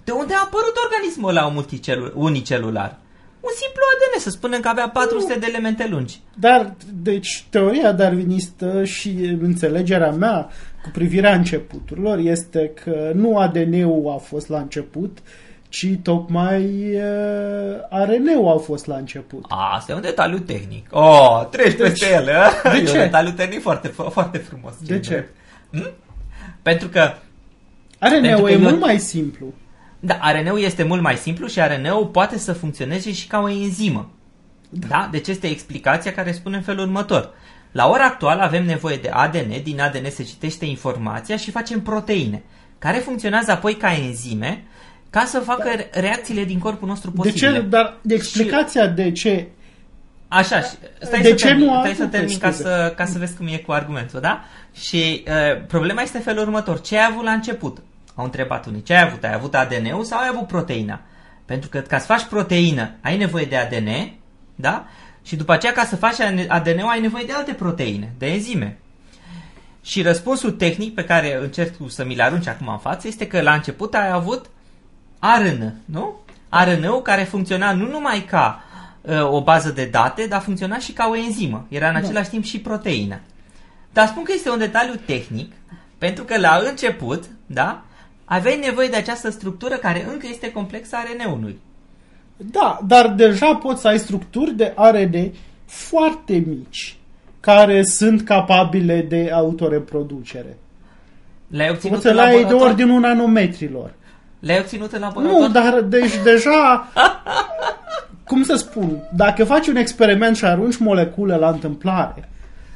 Speaker 1: de unde a apărut organismul ăla unicelular? Un simplu ADN, să spunem că avea 400 nu. de elemente lungi.
Speaker 2: Dar, deci, teoria darwinistă și înțelegerea mea cu privirea începuturilor este că nu ADN-ul a fost la început, ci tocmai uh, RNA-ul a fost la început.
Speaker 1: A, asta e un detaliu tehnic. Oh, treci deci, peste el. De e ce? un detaliu tehnic foarte, foarte frumos.
Speaker 2: De ce?
Speaker 1: Hmm? Pentru că...
Speaker 2: RNA-ul e mult mai simplu.
Speaker 1: Da, RNA-ul este mult mai simplu și RNA-ul poate să funcționeze și ca o enzimă. Da. da? Deci este explicația care spune în felul următor. La ora actuală avem nevoie de ADN, din ADN se citește informația și facem proteine, care funcționează apoi ca enzime, ca să facă da. reacțiile din corpul nostru posibile.
Speaker 2: De ce? Dar de explicația și... de ce
Speaker 1: Așa, stai de să ce termin, nu stai să termin ca să, ca să vezi cum e cu argumentul, da? Și uh, problema este felul următor. Ce ai avut la început? Au întrebat unii. Ce ai avut? Ai avut ADN-ul sau ai avut proteina? Pentru că ca să faci proteină ai nevoie de ADN, da? Și după aceea ca să faci ADN-ul ai nevoie de alte proteine, de enzime. Și răspunsul tehnic pe care încerc să mi-l arunci acum în față este că la început ai avut ARN, nu? ARN-ul care funcționa nu numai ca uh, o bază de date, dar funcționa și ca o enzimă. Era în da. același timp și proteină. Dar spun că este un detaliu tehnic, pentru că la început, da, aveai nevoie de această structură care încă este complexă a RNA-ului.
Speaker 2: Da, dar deja poți să ai structuri de ARN foarte mici care sunt capabile de autoreproducere.
Speaker 1: Le-ai obținut
Speaker 2: poți să le ai de ordinul nanometrilor.
Speaker 1: Le-ai obținut în laborator?
Speaker 2: Nu, dar deci deja, <laughs> cum să spun, dacă faci un experiment și arunci molecule la întâmplare,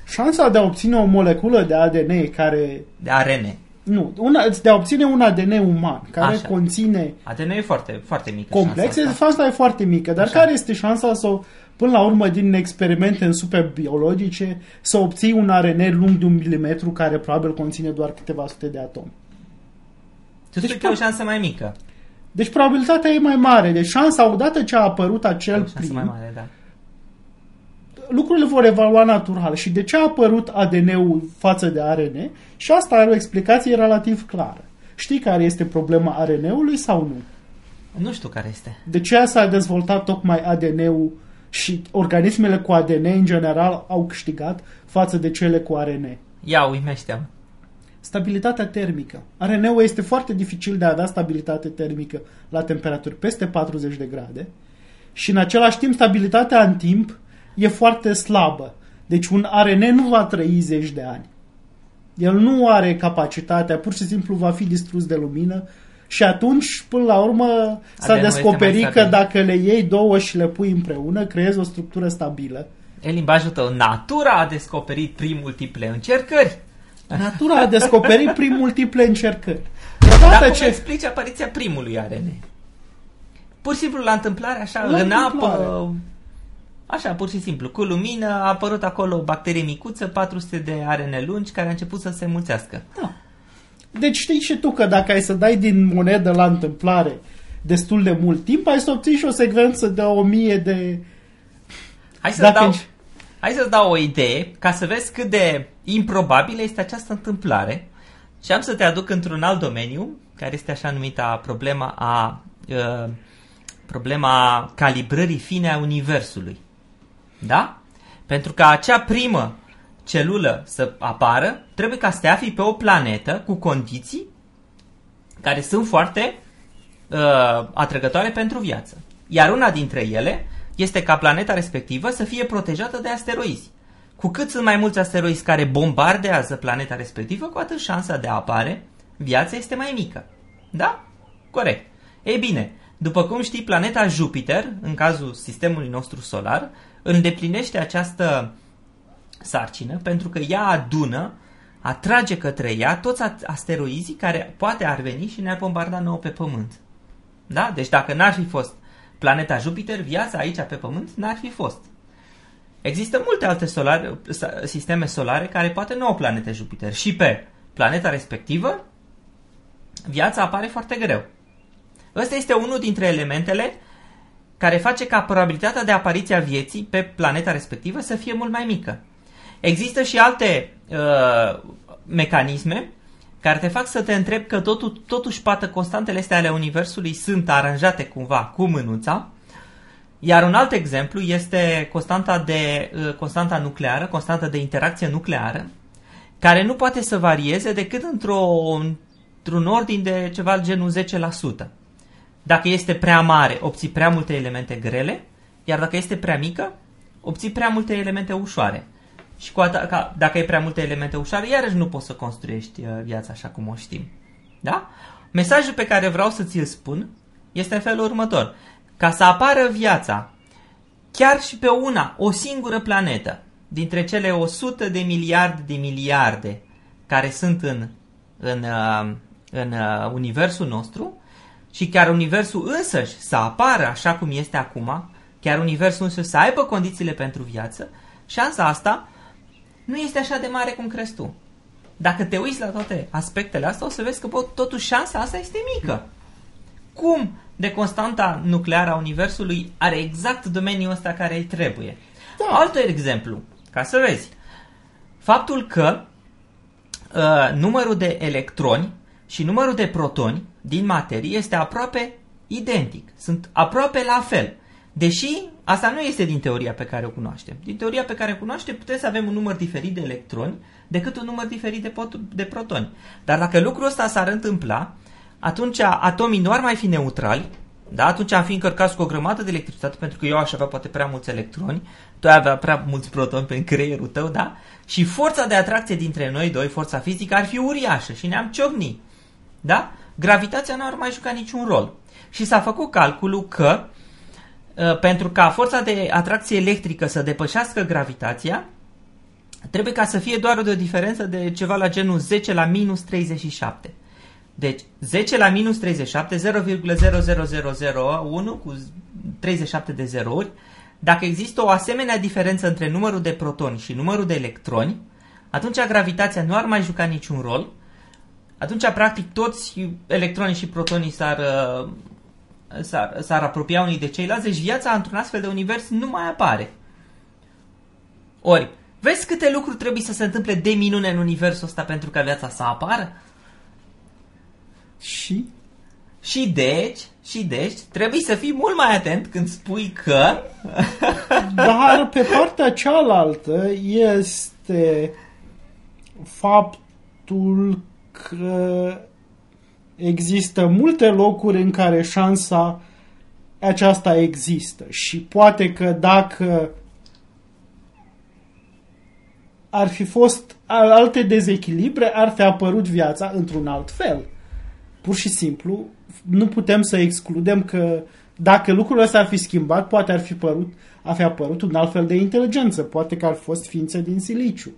Speaker 2: șansa de a obține o moleculă de ADN care...
Speaker 1: De ARN.
Speaker 2: Nu, una, de a obține un ADN uman care Așa. conține...
Speaker 1: ADN e foarte, foarte mică
Speaker 2: Complexe, șansa asta. e foarte mică, dar Așa. care este șansa să până la urmă din experimente în superbiologice să obții un ARN lung de un milimetru care probabil conține doar câteva sute de atomi?
Speaker 1: Tu deci, spui că e o șansă mai mică.
Speaker 2: Deci probabilitatea e mai mare. Deci șansa, odată ce a apărut acel prim,
Speaker 1: mai mare, da.
Speaker 2: lucrurile vor evalua natural. Și de ce a apărut ADN-ul față de ARN? Și asta are o explicație relativ clară. Știi care este problema ARN-ului sau nu?
Speaker 1: Nu știu care este.
Speaker 2: De ce s-a dezvoltat tocmai ADN-ul și organismele cu ADN în general au câștigat față de cele cu ARN?
Speaker 1: Ia, uimește-mă.
Speaker 2: Stabilitatea termică. RNA-ul este foarte dificil de a da stabilitate termică la temperaturi peste 40 de grade și în același timp stabilitatea în timp e foarte slabă. Deci un RNA nu va trăi zeci de ani. El nu are capacitatea, pur și simplu va fi distrus de lumină și atunci, până la urmă, s-a descoperit că dacă le iei două și le pui împreună, creezi o structură stabilă.
Speaker 1: În limbajul tău, natura a descoperit prin multiple încercări.
Speaker 2: Natura a descoperit prin multiple încercări.
Speaker 1: Dar cum ce... explici apariția primului ARN? Pur și simplu la întâmplare, așa, la în întâmplare. apă, așa, pur și simplu, cu lumină, a apărut acolo o bacterie micuță, 400 de ARN lungi, care a început să se mulțească.
Speaker 2: Da. Deci știi și tu că dacă ai să dai din monedă la întâmplare destul de mult timp, ai să obții și o secvență de o mie de...
Speaker 1: Hai să dau, Hai să-ți dau o idee ca să vezi cât de improbabilă este această întâmplare și am să te aduc într-un alt domeniu, care este așa numita problema a uh, problema calibrării fine a Universului. Da? Pentru că acea primă, celulă să apară, trebuie ca să te afli pe o planetă cu condiții care sunt foarte uh, atrăgătoare pentru viață. Iar una dintre ele este ca planeta respectivă să fie protejată de asteroizi. Cu cât sunt mai mulți asteroizi care bombardează planeta respectivă, cu atât șansa de a apare viața este mai mică. Da? Corect. Ei bine, după cum știi, planeta Jupiter, în cazul sistemului nostru solar, îndeplinește această sarcină pentru că ea adună, atrage către ea toți asteroizii care poate ar veni și ne-ar bombarda nouă pe Pământ. Da? Deci dacă n-ar fi fost planeta Jupiter, viața aici pe Pământ n-ar fi fost. Există multe alte solare, sisteme solare care poate nu au planete Jupiter și pe planeta respectivă viața apare foarte greu. Ăsta este unul dintre elementele care face ca probabilitatea de apariție a vieții pe planeta respectivă să fie mult mai mică. Există și alte uh, mecanisme care te fac să te întrebi că totul, totuși poate constantele astea ale Universului sunt aranjate cumva cu mânuța, iar un alt exemplu este constanta, de, uh, constanta nucleară, constanta de interacție nucleară, care nu poate să varieze decât într-o, într-un ordin de ceva genul 10%. Dacă este prea mare, obții prea multe elemente grele, iar dacă este prea mică, obții prea multe elemente ușoare. Și cu atât, ca, dacă ai prea multe elemente ușoare, iarăși nu poți să construiești uh, viața așa cum o știm. Da? Mesajul pe care vreau să ți-l spun este în felul următor. Ca să apară viața, chiar și pe una, o singură planetă, dintre cele 100 de miliarde de miliarde care sunt în, în, uh, în uh, universul nostru, și chiar universul însăși să apară așa cum este acum, chiar universul însăși să aibă condițiile pentru viață, șansa asta nu este așa de mare cum crezi tu. Dacă te uiți la toate aspectele astea, o să vezi că bă, totuși șansa asta este mică. Cum de constanta nucleară a Universului are exact domeniul ăsta care îi trebuie? Da. Alt exemplu, ca să vezi. Faptul că uh, numărul de electroni și numărul de protoni din materie este aproape identic. Sunt aproape la fel. Deși asta nu este din teoria pe care o cunoaștem. Din teoria pe care o cunoaștem putem să avem un număr diferit de electroni decât un număr diferit de, de protoni. Dar dacă lucrul ăsta s-ar întâmpla, atunci atomii nu ar mai fi neutrali, da? atunci am fi încărcați cu o grămadă de electricitate, pentru că eu aș avea poate prea mulți electroni, tu ai avea prea mulți protoni pe creierul tău, da? Și forța de atracție dintre noi doi, forța fizică, ar fi uriașă și ne-am ciocnit. Da? Gravitația nu ar mai juca niciun rol. Și s-a făcut calculul că uh, pentru ca forța de atracție electrică să depășească gravitația, trebuie ca să fie doar de o diferență de ceva la genul 10 la minus 37. Deci 10 la minus 37, 0,00001 cu 37 de zerouri, dacă există o asemenea diferență între numărul de protoni și numărul de electroni, atunci gravitația nu ar mai juca niciun rol atunci, practic, toți electronii și protonii s-ar, uh, s-ar, s-ar apropia unii de ceilalți, deci viața într-un astfel de univers nu mai apare. Ori, vezi câte lucruri trebuie să se întâmple de minune în universul ăsta pentru ca viața să apară?
Speaker 2: Și?
Speaker 1: Și deci, și deci, trebuie să fii mult mai atent când spui că... <laughs>
Speaker 2: Dar pe partea cealaltă este faptul că există multe locuri în care șansa aceasta există și poate că dacă ar fi fost alte dezechilibre, ar fi apărut viața într-un alt fel. Pur și simplu, nu putem să excludem că dacă lucrurile astea ar fi schimbat, poate ar fi, părut, ar fi apărut un alt fel de inteligență. Poate că ar fi fost ființe din siliciu,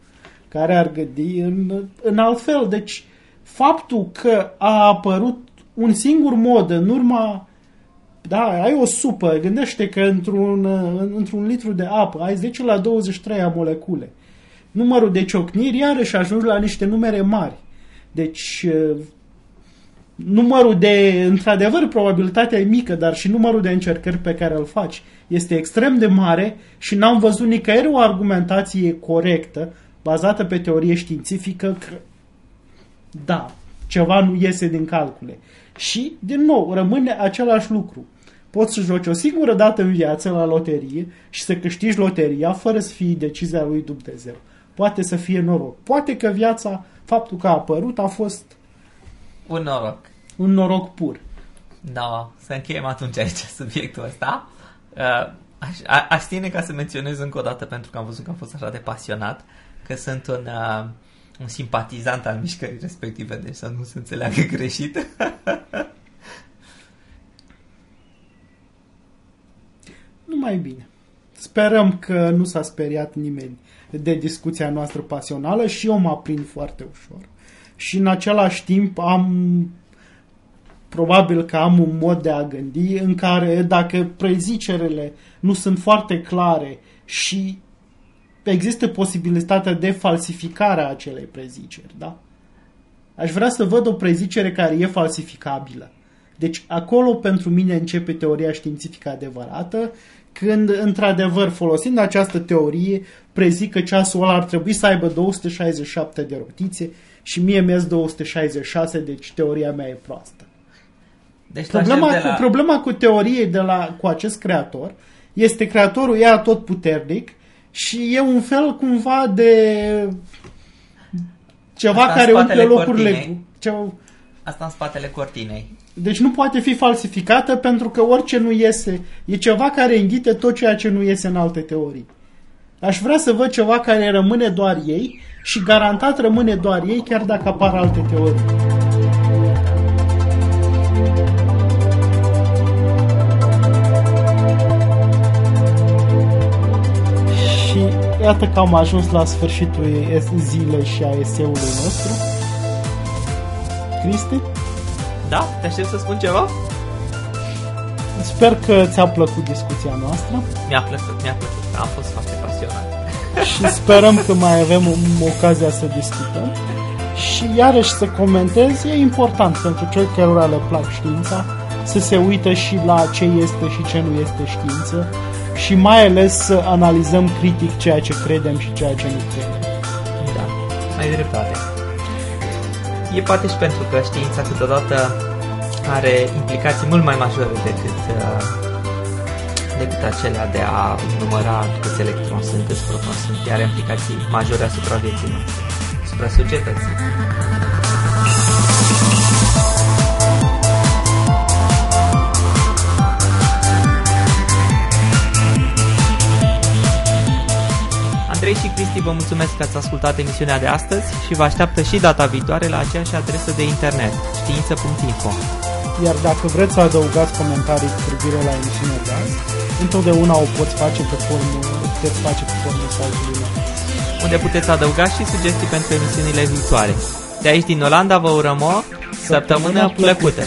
Speaker 2: care ar gândi în, în alt fel. Deci, faptul că a apărut un singur mod în urma da, ai o supă, gândește că într-un, într-un litru de apă ai 10 la 23 molecule. Numărul de ciocniri iarăși ajungi la niște numere mari. Deci numărul de, într-adevăr, probabilitatea e mică, dar și numărul de încercări pe care îl faci este extrem de mare și n-am văzut nicăieri o argumentație corectă, bazată pe teorie științifică, că da, ceva nu iese din calcule. Și, din nou, rămâne același lucru. Poți să joci o singură dată în viață la loterie și să câștigi loteria fără să fii decizia lui Dumnezeu. poate să fie noroc. Poate că viața, faptul că a apărut, a fost
Speaker 1: Un noroc.
Speaker 2: un noroc pur.
Speaker 1: Da, să încheiem atunci aici subiectul ăsta. Uh, aș, a, aș ține ca să menționez încă o dată, pentru că am văzut că am fost așa de pasionat, că sunt un, uh, un simpatizant al mișcării respective, deci să nu se înțeleagă <laughs> greșit.
Speaker 2: Numai bine. Sperăm că nu s-a speriat nimeni de discuția noastră pasională și eu mă aprind foarte ușor. Și în același timp am probabil că am un mod de a gândi în care dacă prezicerele nu sunt foarte clare și există posibilitatea de falsificare a acelei preziceri, da? Aș vrea să văd o prezicere care e falsificabilă. Deci acolo pentru mine începe teoria științifică adevărată, când într-adevăr folosind această teorie prezic că ceasul ăla ar trebui să aibă 267 de rotițe și mie mi 266, deci teoria mea e proastă.
Speaker 1: Deci
Speaker 2: Problema,
Speaker 1: de
Speaker 2: cu,
Speaker 1: la...
Speaker 2: problema cu teoriei de la, cu acest creator este creatorul era tot puternic și e un fel cumva de ceva
Speaker 1: Asta în
Speaker 2: care umple
Speaker 1: spatele
Speaker 2: locurile.
Speaker 1: cortinei.
Speaker 2: Ce,
Speaker 1: Asta în spatele cortinei.
Speaker 2: Deci nu poate fi falsificată pentru că orice nu iese e ceva care înghite tot ceea ce nu iese în alte teorii. Aș vrea să văd ceva care rămâne doar ei și garantat rămâne doar ei chiar dacă apar alte teorii. Și iată că am ajuns la sfârșitul zilei și a eseului nostru. Cristi?
Speaker 1: Da? Te aștept să spun ceva?
Speaker 2: Sper că ți-a plăcut discuția noastră
Speaker 1: Mi-a plăcut, mi-a plăcut. Am fost foarte pasionat.
Speaker 2: și sperăm că mai avem ocazia să discutăm. Și iarăși să comentez, e important pentru cei cărora le plac știința să se uită și la ce este și ce nu este știință și mai ales să analizăm critic ceea ce credem și ceea ce nu credem.
Speaker 1: Da, ai dreptate. E poate și pentru că știința câteodată are implicații mult mai majore decât, uh, decât acelea de a număra câți electroni sunt, câți protoni sunt. Ea are implicații majore asupra vieții noastre, asupra societății. Andrei și Cristi, vă mulțumesc că ați ascultat emisiunea de astăzi și vă așteaptă și data viitoare la aceeași adresă de internet, știință.info.
Speaker 2: Iar dacă vreți să adăugați comentarii cu privire la emisiunea de azi, întotdeauna o poți face pe formă, puteți face pe formă mesajului nostru.
Speaker 1: unde puteți adăuga și sugestii pentru emisiunile viitoare. De aici din Olanda vă urăm o săptămână plăcută!